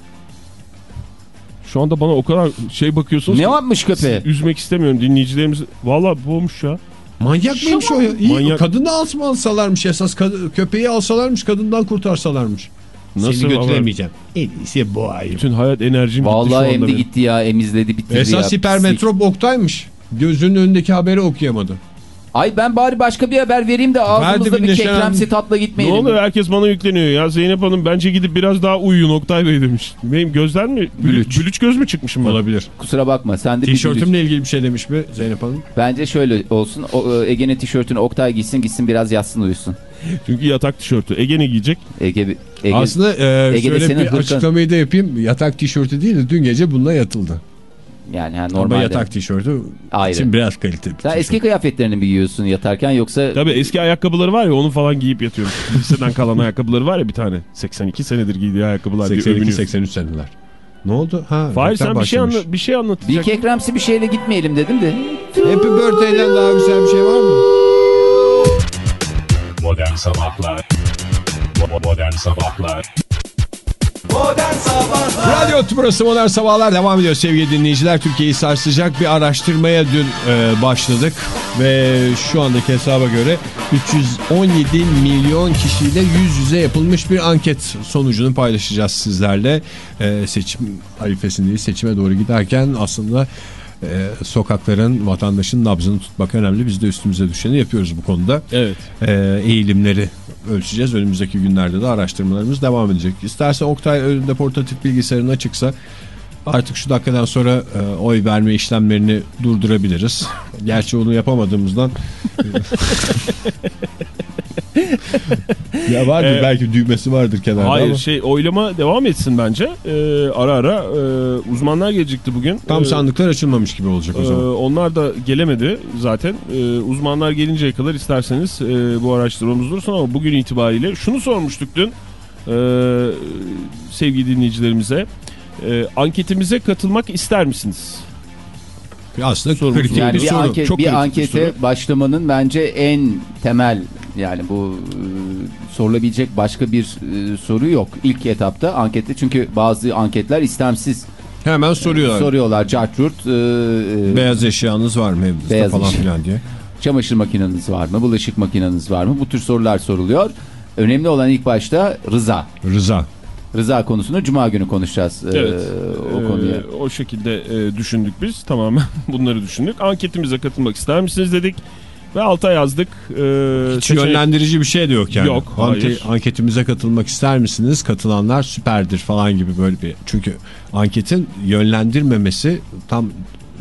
şu anda bana o kadar şey bakıyorsunuz Ne ki yapmış köpeğe? üzmek istemiyorum dinleyicilerimizi vallahi boğmuş ya Manyak mıymış o ya? İyi, Manyak. Kadını alsın alsalarmış esas. Kad- köpeği alsalarmış kadından kurtarsalarmış. Nasıl Seni götüremeyeceğim. En iyisi boğayım. bütün hayat enerjim gitti şu Vallahi anda emdi benim. gitti ya emizledi bitirdi ya. Esas hipermetrop Oktay'mış. Gözünün önündeki haberi okuyamadı. Ay ben bari başka bir haber vereyim de ağzımızda bir bir neşelen- kekremsi tatla ne gitmeyelim. oluyor herkes bana yükleniyor ya Zeynep Hanım bence gidip biraz daha uyuyun Oktay Bey demiş benim gözler mi bülüç, bülüç göz mü çıkmışım Olabilir. Kusura bakma sen de bir Tişörtümle ilgili bir şey demiş mi Zeynep Hanım? Bence şöyle olsun. O, e, Ege'nin tişörtünü Oktay giysin gitsin biraz yatsın uyusun. *laughs* çünkü yatak tişörtü Ege ne giyecek Ege, Ege Aslında e, Ege'de şöyle senin bir hırkan- açıklamayı da yapayım. Yatak tişörtü değil de dün gece bununla yatıldı. Yani ha, Ama normalde. yatak tişörtü Ayrı. için biraz kaliteli. bir Sen eski kıyafetlerini mi giyiyorsun yatarken yoksa tabi eski ayakkabıları var ya onu falan giyip yatıyorum *laughs* liseden kalan ayakkabıları var ya bir tane 82 senedir giydiği ayakkabılar diye övünüyor 82-83 seneler. Ne oldu? Ha, Fahir sen bir şey, anla bir şey bir anlatacak kekremsi bir şeyle gitmeyelim dedim de. Happy Birthday'den daha güzel bir şey var mı? Modern Sabahlar Modern Sabahlar Modern Sabahlar Radyo Tübrası Modern Sabahlar devam ediyor sevgili dinleyiciler. Türkiye'yi sarsacak bir araştırmaya dün e, başladık. Ve şu andaki hesaba göre 317 milyon kişiyle yüz yüze yapılmış bir anket sonucunu paylaşacağız sizlerle. E, seçim arifesindeyiz. Seçime doğru giderken aslında e, sokakların, vatandaşın nabzını tutmak önemli. Biz de üstümüze düşeni yapıyoruz bu konuda. Evet. e, eğilimleri ölçeceğiz. Önümüzdeki günlerde de araştırmalarımız devam edecek. İstersen Oktay önünde portatif bilgisayarın açıksa artık şu dakikadan sonra e, oy verme işlemlerini durdurabiliriz. *laughs* Gerçi onu yapamadığımızdan *laughs* ya vardır Ee, belki düğmesi vardır kenarda Hayır ama şey oylama devam etsin bence. Ee, ara ara e, uzmanlar gelecekti bugün. tam Ee, sandıklar açılmamış gibi olacak o Ee, zaman. onlar da gelemedi zaten. Ee, uzmanlar gelinceye kadar isterseniz e, bu araştırmamız dursun ama bugün itibariyle şunu sormuştuk dün e, sevgili dinleyicilerimize. E, anketimize katılmak ister misiniz? Aslında sorumuz kritik Yani bir bir, soru. anket, Çok bir ankete soru. başlamanın bence en temel yani bu e, sorulabilecek başka bir e, soru yok. İlk etapta ankette çünkü bazı anketler istemsiz Hemen soruyorlar. soruyorlar. Carturt, e, e, Beyaz eşyanız var mı evinizde Beyaz falan eşya. filan diye. çamaşır makineniz var mı, bulaşık makineniz var mı? Bu tür sorular soruluyor. Önemli olan ilk başta rıza. Rıza. Rıza konusunu cuma günü konuşacağız. e, Evet. o o şekilde e, düşündük biz. Tamamen *laughs* bunları düşündük. Anketimize katılmak ister misiniz dedik. Ve alta yazdık. Ee, Hiç seçenek- yönlendirici bir şey de yok yani. Yok, Anke- hayır. anketimize katılmak ister misiniz? Katılanlar süperdir falan gibi böyle bir. Çünkü anketin yönlendirmemesi tam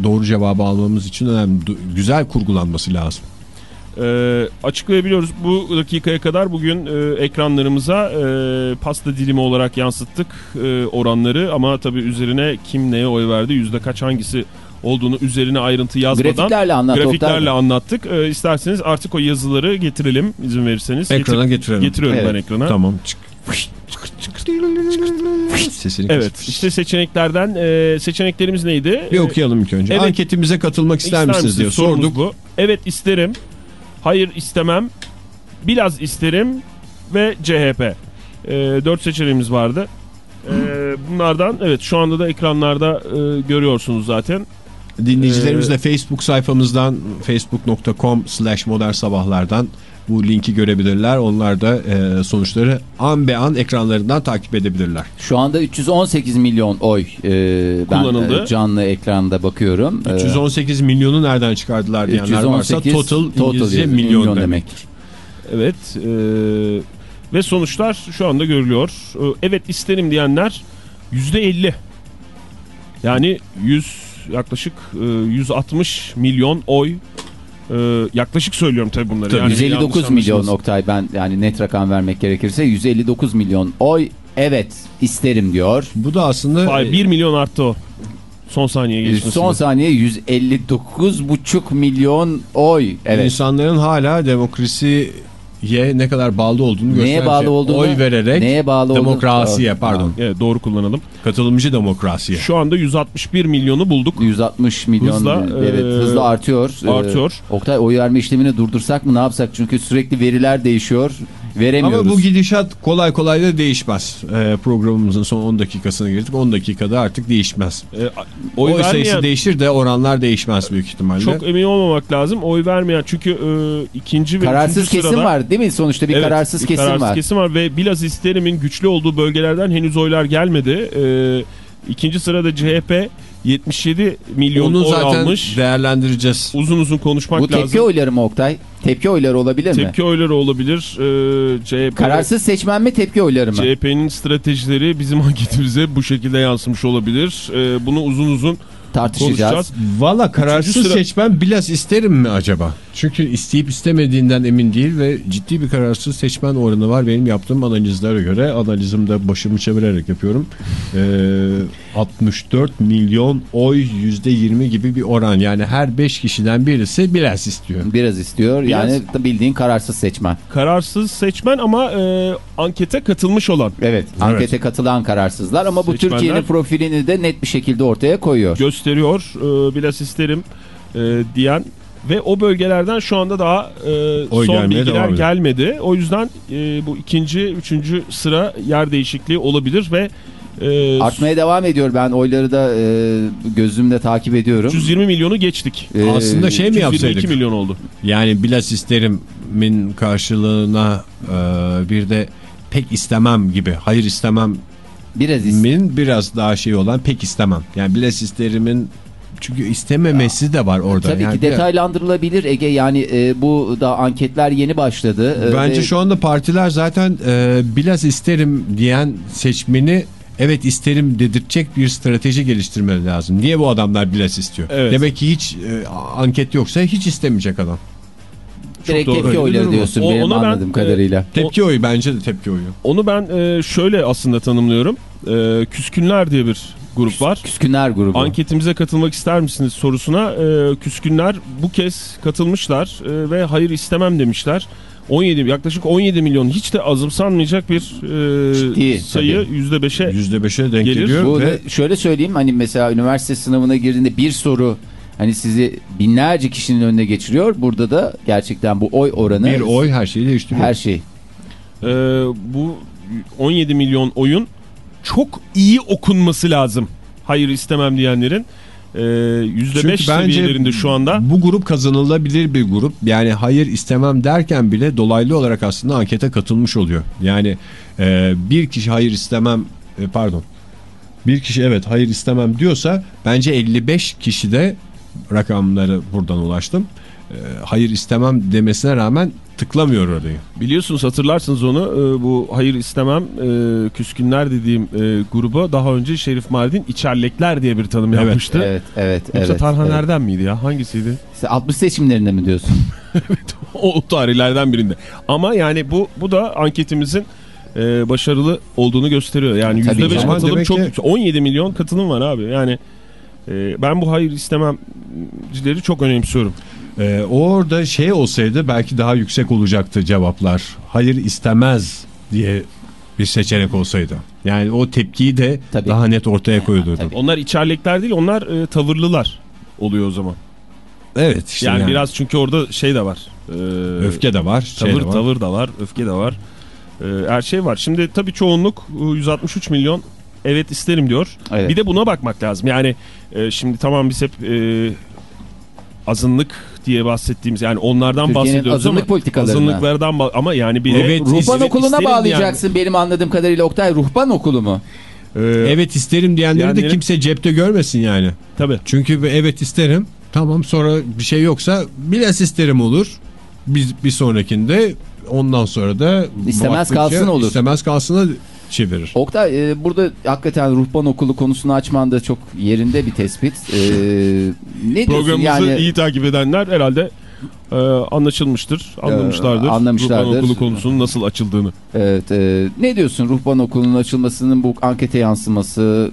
doğru cevabı almamız için önemli. Güzel kurgulanması lazım. Ee, açıklayabiliyoruz. Bu dakikaya kadar bugün e, ekranlarımıza e, pasta dilimi olarak yansıttık e, oranları ama tabii üzerine kim neye oy verdi, yüzde kaç hangisi olduğunu üzerine ayrıntı yazmadan Grafiklerle anlat. grafiklerle anlattık. E, isterseniz artık o yazıları getirelim izin verirseniz. Ekrana Getir- getirelim. Getiriyorum Evet. ben ekrana. Tamam. Çık. Sesini Evet kes. işte seçeneklerden e, seçeneklerimiz neydi? Bir okuyalım ilk önce. Evet. Anketimize katılmak ister, misiniz diye sorduk. Bu. Evet isterim. Hayır istemem. Biraz isterim ve CHP. E, dört seçeneğimiz vardı. E, bunlardan evet şu anda da ekranlarda e, görüyorsunuz zaten. Dinleyicilerimiz Ee, Facebook sayfamızdan facebook.com slash sabahlardan bu linki görebilirler. Onlar da e, sonuçları an be an ekranlarından takip edebilirler. Şu anda 318 milyon oy e, ben Kullanıldı. e, canlı ekranda bakıyorum. E, 318 milyonu nereden çıkardılar diyenler varsa 318 total, İngilizce yazıyor, milyon, demek. Evet e, ve sonuçlar şu anda görülüyor. E, evet isterim diyenler %50. Yani 100 yaklaşık e, 160 milyon oy e, yaklaşık söylüyorum tabii bunları. Tabii, Yani 159 yanlış milyon. Oktay ben yani net rakam vermek gerekirse 159 milyon oy evet isterim diyor. Bu da aslında Hayır 1 milyon arttı o. Son saniye geçmesi. Son saniye 159,5 milyon oy. Evet. insanların hala demokrasiye ne kadar bağlı olduğunu gösteren Neye bağlı şey. olduğunu Oy vererek neye bağlı olduğunu- demokrasiye Tamam. pardon. Evet, doğru kullanalım. Katılımcı demokrasiye. Şu anda 161 milyonu bulduk. 160 milyon Hızla, evet e, hızla artıyor. E, artıyor. Oktay oy verme işlemini durdursak mı ne yapsak? Çünkü sürekli veriler değişiyor. Veremiyoruz. Ama bu gidişat kolay kolay da değişmez. Ee, programımızın son 10 dakikasına girdik. 10 dakikada artık değişmez. E, oy Oy sayısı vermeyen değişir de oranlar değişmez büyük ihtimalle. çok emin olmamak lazım. Oy vermeyen çünkü e, ikinci ve kararsız üçüncü kesim sırada, var değil mi? Sonuçta bir Evet, kararsız bir kesim kararsız var. kesim var ve biraz isterimin güçlü olduğu bölgelerden henüz oylar gelmedi. E, ikinci sırada CHP 77 milyon Onu oy zaten almış. değerlendireceğiz. Uzun uzun konuşmak Bu tepki lazım. oyları mı Oktay? Tepki oyları olabilir mi? Tepki oyları olabilir. E, CHP, Kararsız seçmen mi tepki oyları mı? CHP'nin stratejileri bizim *laughs* anketimize bu şekilde yansımış olabilir. E, bunu uzun uzun Tartışacağız. Valla kararsız sıra- seçmen biraz isterim mi acaba? Çünkü isteyip istemediğinden emin değil ve ciddi bir kararsız seçmen oranı var. Benim yaptığım analizlere göre analizimde başımı çevirerek yapıyorum. Ee, 64 milyon oy %20 gibi bir oran. Yani her 5 kişiden birisi biraz istiyor. Biraz istiyor. Biraz. Yani bildiğin kararsız seçmen. Kararsız seçmen ama e, ankete katılmış olan. Evet. Ankete katılan kararsızlar ama bu Türkiye'nin profilini de net bir şekilde ortaya koyuyor. gösteriyor. E, biraz isterim e, diyen ve o bölgelerden şu anda daha e, Oy son bilgiler gelmedi. O yüzden e, bu ikinci, üçüncü sıra yer değişikliği olabilir ve e, Artmaya devam ediyor. Ben oyları da e, gözümle takip ediyorum. 320 milyonu geçtik. Ee, Aslında şey mi 322 yapsaydık? milyon oldu. Yani bilas isterimin karşılığına e, bir de pek istemem gibi. Hayır istemem biraz is- min biraz daha şey olan pek istemem. Yani bilas isterimin çünkü istememesi de var orada. Tabii yani ki detaylandırılabilir Ege. Yani e, bu da anketler yeni başladı. E, Bence ve- şu anda partiler zaten e, biraz isterim diyen seçmeni evet isterim dedirtecek bir strateji geliştirmeleri lazım. Niye bu adamlar biraz istiyor? Evet. Demek ki hiç e, anket yoksa hiç istemeyecek adam. direkt doğru. tepki oyları diyorsun O- benim ona ben, anladığım e, kadarıyla. Tepki oyu bence de tepki oyu. Onu ben e, şöyle aslında tanımlıyorum. E, Küskünler diye bir grup var. Küskünler grubu. Anketimize katılmak ister misiniz sorusuna e, Küskünler bu kez katılmışlar e, ve hayır istemem demişler. 17 yaklaşık 17 milyon hiç de azımsanmayacak bir e, Ciddi, sayı tabii. %5'e %5'e denk Gelir. geliyor Bu ve şöyle söyleyeyim hani mesela üniversite sınavına girdiğinde bir soru hani sizi binlerce kişinin önüne geçiriyor. Burada da gerçekten bu oy oranı bir oy her şeyi değiştiriyor. her şey. e, bu 17 milyon oyun çok iyi okunması lazım. Hayır istemem diyenlerin e, %5 Çünkü bence seviyelerinde şu anda. bu grup kazanılabilir bir grup. Yani hayır istemem derken bile dolaylı olarak aslında ankete katılmış oluyor. Yani e, bir kişi hayır istemem e, pardon bir kişi evet hayır istemem diyorsa bence 55 kişi de rakamları buradan ulaştım. E, hayır istemem demesine rağmen tıklamıyor orayı. Biliyorsunuz hatırlarsınız onu e, bu hayır istemem e, küskünler dediğim e, gruba daha önce Şerif Mardin içerlekler diye bir tanım Evet, yapmıştı. Evet, evet, Yoksa evet. Tarhan evet. Erdem miydi ya? Hangisiydi? Siz 60 seçimlerinde mi diyorsun? *laughs* o, o tarihlerden birinde. Ama yani bu bu da anketimizin e, başarılı olduğunu gösteriyor. Yani Tabii %5 ki. Ama katılım çok ki- yüksek. 17 milyon katılım var abi. Yani e, ben bu hayır istememcileri çok önemsiyorum. E, orada şey olsaydı belki daha yüksek olacaktı cevaplar. Hayır istemez diye bir seçenek olsaydı. Yani o tepkiyi de Tabii. daha net ortaya koyulurdu. Tabii. Onlar içerlekler değil onlar e, tavırlılar oluyor o zaman. Evet işte yani, yani. biraz çünkü orada şey de var. E, öfke de var, şey Tavır de var. tavır da var, öfke de var. Ee, her şey var. Şimdi tabii çoğunluk e, 163 milyon evet isterim diyor. Evet. Bir de buna bakmak lazım. Yani e, şimdi tamam biz hep e, azınlık diye bahsettiğimiz yani onlardan bahsediyoruz azınlık ama politikalarına. azınlıklardan ama yani bir Evet, Ruhban okuluna bağlayacaksın benim anladığım kadarıyla Oktay. Ruhban okulu mu? Yani. Ee, Evet isterim diyenleri de Yani- kimse cepte görmesin yani. tabii. Çünkü evet isterim. Tamam sonra bir şey yoksa biraz isterim olur. Biz bir sonrakinde ondan sonra da İstemez kalsın olur. İstemez kalsına çevirir. Oktay e, burada hakikaten ruhban okulu konusunu açman da çok yerinde bir tespit. E, *laughs* ne Programımızı yani? iyi takip edenler herhalde e, anlaşılmıştır, anlamışlardır. Ee, anlamışlardır. Ruhban okulu konusunun nasıl açıldığını. Evet, e, ne diyorsun ruhban okulunun açılmasının bu ankete yansıması?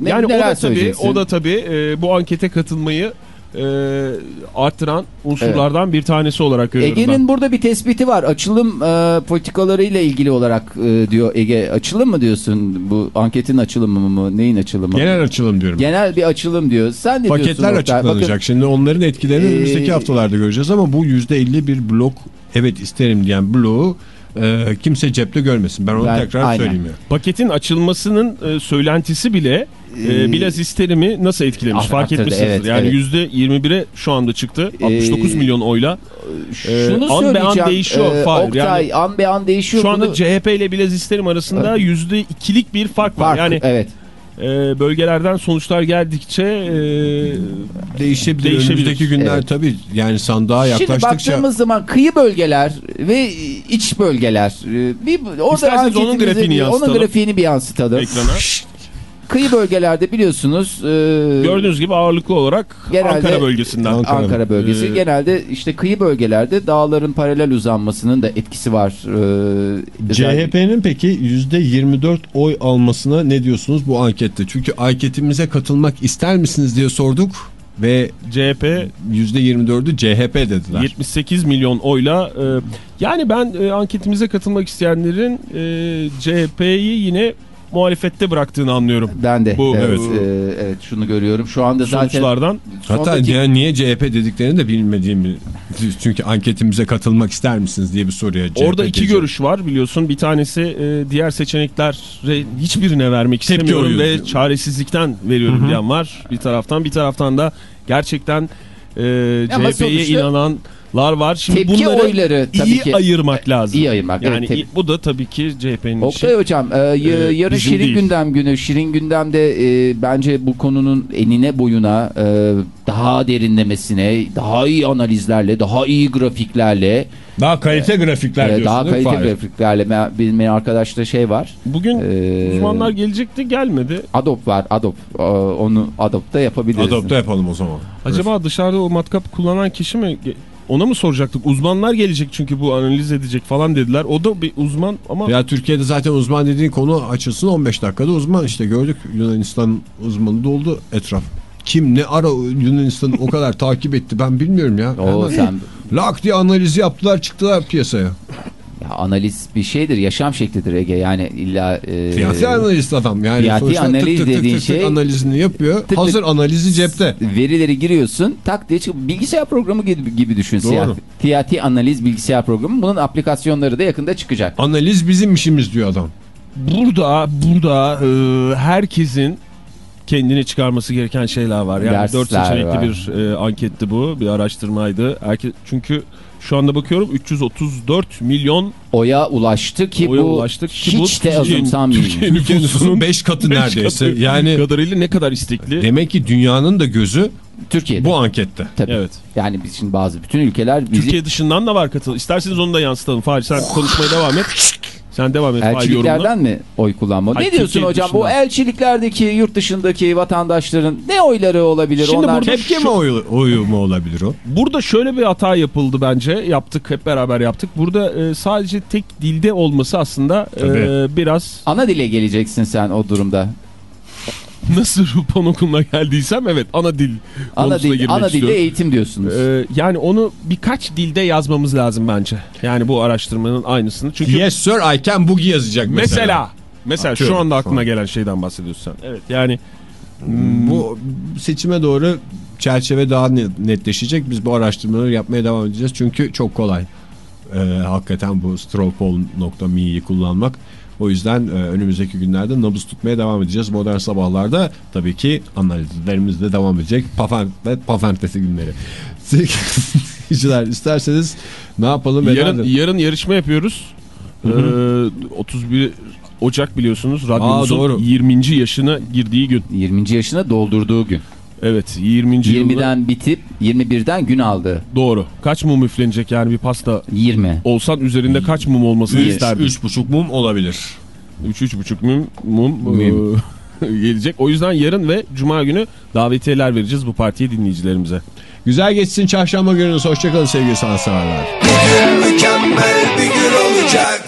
Ne, yani o da tabii, o da tabii e, bu ankete katılmayı e, artıran unsurlardan bir tanesi olarak görüyorum. Ege'nin burada bir tespiti var. Açılım e, politikalarıyla ilgili olarak e, diyor Ege. Açılım mı diyorsun? Bu anketin açılımı mı? Neyin açılımı? Genel açılım diyorum. Genel bir açılım diyor. Sen ne diyorsun? Paketler açıklanacak. Bakın, Şimdi onların etkilerini Ee, önümüzdeki haftalarda göreceğiz ama bu %50 bir blok evet isterim diyen bloğu e, kimse cepte görmesin. Ben onu Ben- tekrar aynen. söyleyeyim. ya. Paketin açılmasının e, söylentisi bile e, Ee, biraz isterimi nasıl etkilemiş Ah, fark etmişsiniz. evet, yani evet. yüzde 21'e şu anda çıktı. 69 Ee, milyon oyla. Ee, Şunu an be an söyleyeceğim. değişiyor, e, Fahir. Oktay Yani an be an değişiyor. Şu anda Bunu- CHP ile biraz isterim arasında yüzde ikilik bir fark var. fark. Yani evet. e, bölgelerden sonuçlar geldikçe e, Değişebilir. Değişebilir. Önümüzdeki günler Evet. tabii yani sandığa Şimdi yaklaştıkça baktığımız zaman kıyı bölgeler ve iç bölgeler e, bir orada İsterseniz onun grafiğini bir- onun yansıtalım. grafiğini bir yansıtalım. ekrana. Kıyı bölgelerde biliyorsunuz e, Gördüğünüz gibi ağırlıklı olarak Genelde- Ankara bölgesinden. Ankara. Ankara bölgesi Ee, genelde işte kıyı bölgelerde dağların paralel uzanmasının da etkisi var. Özellikle- CHP'nin peki %24 oy almasına ne diyorsunuz bu ankette? Çünkü anketimize katılmak ister misiniz diye sorduk ve CHP %24'ü CHP dediler. 78 milyon oyla e, yani ben e, anketimize katılmak isteyenlerin e, CHP'yi yine muhalefette bıraktığını anlıyorum. Ben de Bu- evet, evet. e, evet şunu görüyorum. Şu anda zaten Sonuçlardan. Hatta sondaki- niye, niye CHP dediklerini de bilmediğimi çünkü anketimize katılmak ister misiniz diye bir soruya CHP Orada iki diyeceğim. görüş var biliyorsun. Bir tanesi e, diğer seçeneklere hiçbirine vermek istemiyorum ve çaresizlikten veriyorum diyen var. Bir taraftan bir taraftan da gerçekten e, CHP'ye sonuçta- inananlar var. Şimdi Tepki bunları oyları tabii iyi ki- ayırmak lazım. İyi ayırmak, Yani evet, bu da tabii ki CHP'nin işi. Oktay Hocam e, Ee, yarın Şirin değil. Gündem günü. Şirin Gündem'de e, bence bu konunun enine boyuna e, daha derinlemesine, daha iyi analizlerle, daha iyi grafiklerle, Daha kalite grafikler e, diyorsun daha kalite Fahir? grafiklerle Me- benim arkadaşta şey var. Bugün e, uzmanlar gelecekti gelmedi. Adobe var. Adobe. E, onu Adobe'da yapabiliriz. Adopte yapalım o zaman. Acaba dışarıda o matkap kullanan kişi mi? Ona mı soracaktık? Uzmanlar gelecek çünkü bu analiz edecek falan dediler. O da bir uzman ama Ya Türkiye'de zaten uzman dediğin konu açılsın 15 dakikada uzman işte gördük Yunanistan uzmanı doldu etraf. Kim ne ara Yunanistan'ı o kadar *laughs* takip etti ben bilmiyorum ya. O Hemen sen Lak diye analizi yaptılar çıktılar piyasaya. Ya, analiz bir şeydir, yaşam şeklidir Ege. Yani illa e, Siyasi analist adam yani. tık analiz tık tık dediğin tık tık şey- analizini yapıyor. tık. Hazır analizi cepte. verileri giriyorsun tak diye çıkıp bilgisayar programı gibi, gibi düşün. Doğru. Siyasi analiz bilgisayar programı. Bunun aplikasyonları da yakında çıkacak. Analiz bizim işimiz diyor adam. burada burada e, herkesin kendini çıkarması gereken şeyler var. Yani Dersler 4 seçenekli var. bir e, anketti bu. Bir araştırmaydı. Herkes, çünkü şu anda bakıyorum 334 milyon Oya ulaştı ki Oya bu ulaştık ki bu hiç de Türkiye'nin- azımsanmıyor. Nüfusunun 5 katı beş neredeyse. katı Yani kadarıyla ne kadar istekli. demek ki dünyanın da gözü Türkiye'de. bu ankette. Tabii. Evet. Yani biz şimdi bazı bütün ülkeler bizi Türkiye dışından da var katıl. İsterseniz onu da yansıtalım. Fahri sen konuşmaya devam et. Sen devam et. Elçiliklerden mi oy kullanma? Hayır, ne diyorsun Türkiye hocam? Bu dışından. elçiliklerdeki yurt dışındaki vatandaşların ne oyları olabilir? Şimdi Onlar Tepki mi oyu, oyu mu olabilir o? Burada şöyle bir hata yapıldı bence. Yaptık hep beraber yaptık. Burada e, sadece tek dilde olması aslında e, Tabii. biraz ana dile geleceksin sen o durumda. Nasıl Rupon okuluna geldiysem evet ana dil Ana konusuna dil, girmek ana dilde istiyorum. eğitim diyorsunuz. E, yani onu birkaç dilde yazmamız lazım bence. Yani bu araştırmanın aynısını. Çünkü Yes sir I can boogie yazacak mesela. mesela mesela Atıyorum şu anda şu aklına an. gelen şeyden bahsediyorsun sen. Evet yani Bu seçime doğru çerçeve daha net- netleşecek. Biz bu araştırmaları yapmaya devam edeceğiz. Çünkü çok kolay. Ee, hakikaten bu strawpoll.me'yi kullanmak. O yüzden e, önümüzdeki günlerde nabız tutmaya devam edeceğiz. Modern sabahlarda tabii ki analizlerimiz de devam edecek. Pafante, pafantesi günleri. *laughs* Sevgili isterseniz ne yapalım? yarın, Yarın, yarın yarışma yapıyoruz. Ee, 31 Ocak biliyorsunuz Aa, radyomuzun doğru. 20. yaşına girdiği gün. 20. yaşına doldurduğu gün. Evet 20. yılında 20'den bitip 21'den gün aldı. doğru. Kaç mum üflenecek yani bir pasta 20. olsan üzerinde kaç mum olmasını üç, isterdin? üç buçuk mum olabilir. 3-3,5 mum, mum Mum. e, *laughs* gelecek. O yüzden yarın ve cuma günü davetiyeler vereceğiz bu partiye dinleyicilerimize. Güzel geçsin çarşamba gününüz. Hoşçakalın sevgili sanatseverler. Mükemmel bir gün olacak